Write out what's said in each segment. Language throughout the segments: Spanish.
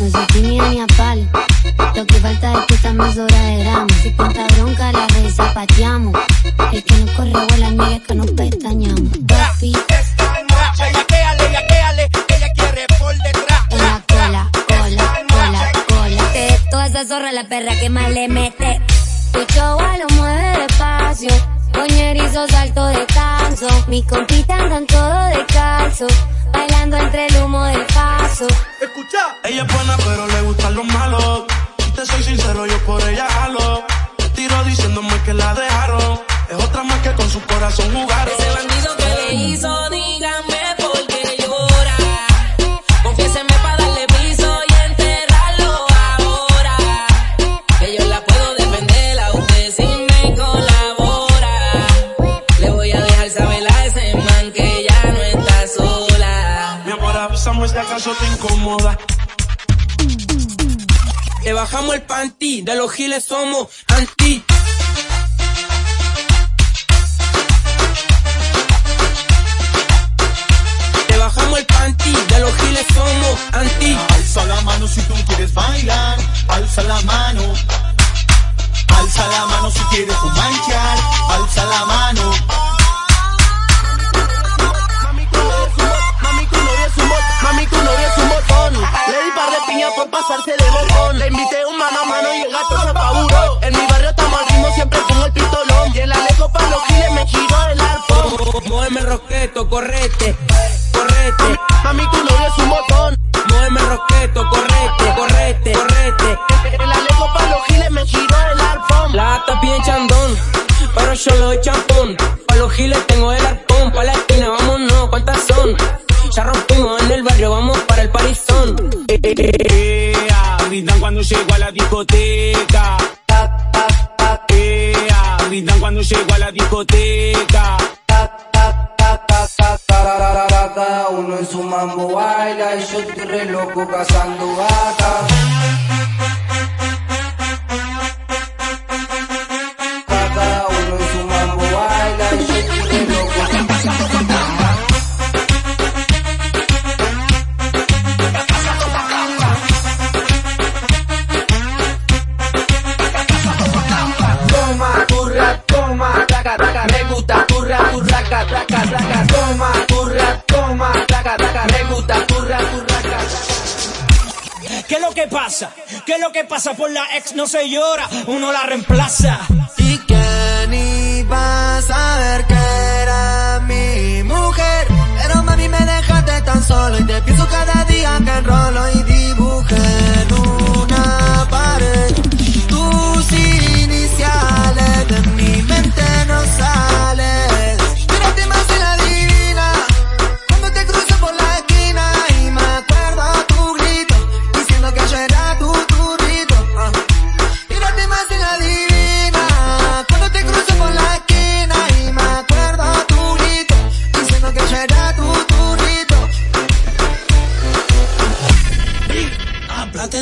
No soy tímida ni a palo. Lo que falta es que estamos sobra de drama. Si cuenta bronca, la red zapateamos. El que nos corre vuela niega es que nos pestañamos. Papi. Esta noche, yaqueale, que ella quiere por detrás. En la cola, cola, cola, cola. Te toda esa zorra la perra que más le mete. Tu chaval lo mueve despacio. Coñerizo salto de canso. Mis compitas andan todo descalzo. Bailando entre el humo del paso. Ella es buena, pero le gustan los malos. Si te soy sincero, yo por ella jalo. Te tiro diciéndome que la dejaron. Es otra más que con su corazón jugaron. Ese bandido que le hizo, acaso te incomoda. Le bajamos el panty, de los giles somos anti. roqueto, correte, correte. Mami, tu novio es un botón. Móveme roqueto, correte, correte, correte. El alejo pa' los giles me giró el arpón. Lata bien chandón, pero yo lo doy champón. Pa' los giles tengo el arpón, pa' la esquina, vámonos, ¿cuántas son? Ya rompimos en el barrio, vamos para el parizón. Eh, eh, eh, ah, cuando llego a la discoteca. en su mambo baila y yo estoy re loco cazando gatas. ¿Qué es lo que pasa? ¿Qué es lo que pasa? Por la ex no se llora, uno la reemplaza. Y que ni vas a ver que era mi mujer. Pero mami me dejaste tan solo y te pienso cada día que enrolo y dibujé.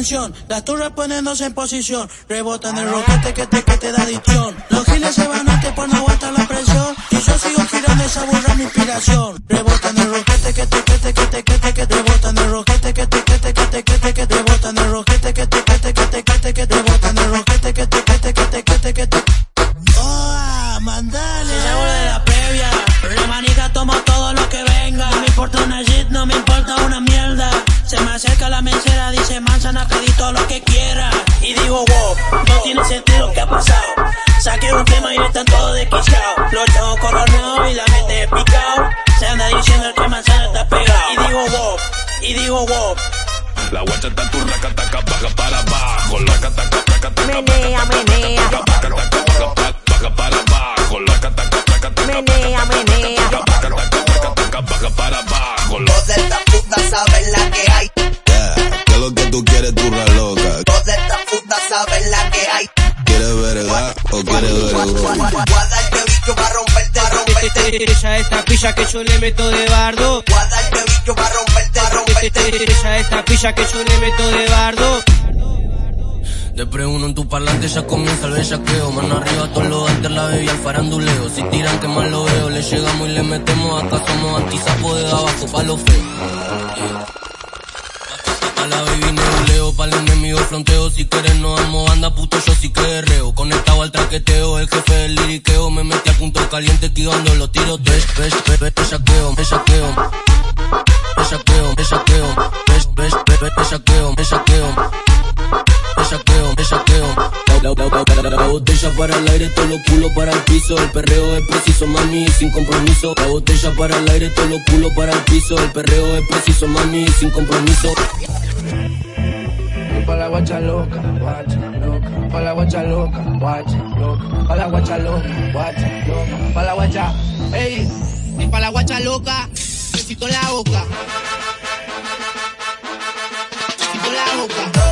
Atención. Las turras poniéndose en posición. Rebotan el roquete que te, que te da adicción. Los giles se van a que por no aguantar la presión. Y yo sigo girando esa burra mi inspiración. Rebotan el roquete que te, que te, que te, que te, que te. Rebotan el roquete que te, que te, que te, que te, que te. Rebotan el roquete que te, que te, que te, que te, que te. Rebotan el roquete que te, que te, que te, que te, que te. Oh, mandale. Salgo de la previa, la manija toma todo lo que venga. No me importa una shit, no me importa una mierda. Se me acerca la mesera, dice manzana, lo que quiera. Y digo, wow, no tiene sentido que ha pasado. Saqué un tema y están todos desquiciados. Ella esta pilla que yo le meto de bardo. Voy a darte bicho para romperte, romperte. Ella esta pilla que yo le meto de bardo. De pre uno en tu parlante ya comienza el bellaqueo Mano arriba todos los antes la bebé y al faranduleo Si tiran que mal lo veo, le llegamos y le metemos Acá somos antisapo de abajo pa' lo feo la baby nebuleo, pa' el enemigo fronteo Si quieres no amo banda, puto yo sí que guerreo Conectado al traqueteo, el jefe del liriqueo Me metí a punto caliente esquivando los tiros de besh, besh, besh, bellaqueo, bellaqueo Bellaqueo, bellaqueo, besh, besh, besh, bellaqueo, bellaqueo bellaqueo, bellaqueo. La, la, la, la, la botella para el aire, todos los culos para el piso. El perreo es preciso, mami, sin compromiso. La botella para el aire, todos los culos para el piso. El perreo es preciso, mami, sin compromiso. Pa' la guacha loca, guacha loca. Pa' la guacha loca, guacha loca. Pa' la guacha loca, guacha loca. Pa' la guacha, ey. Es pa' la guacha loca, besito la boca. Besito la boca.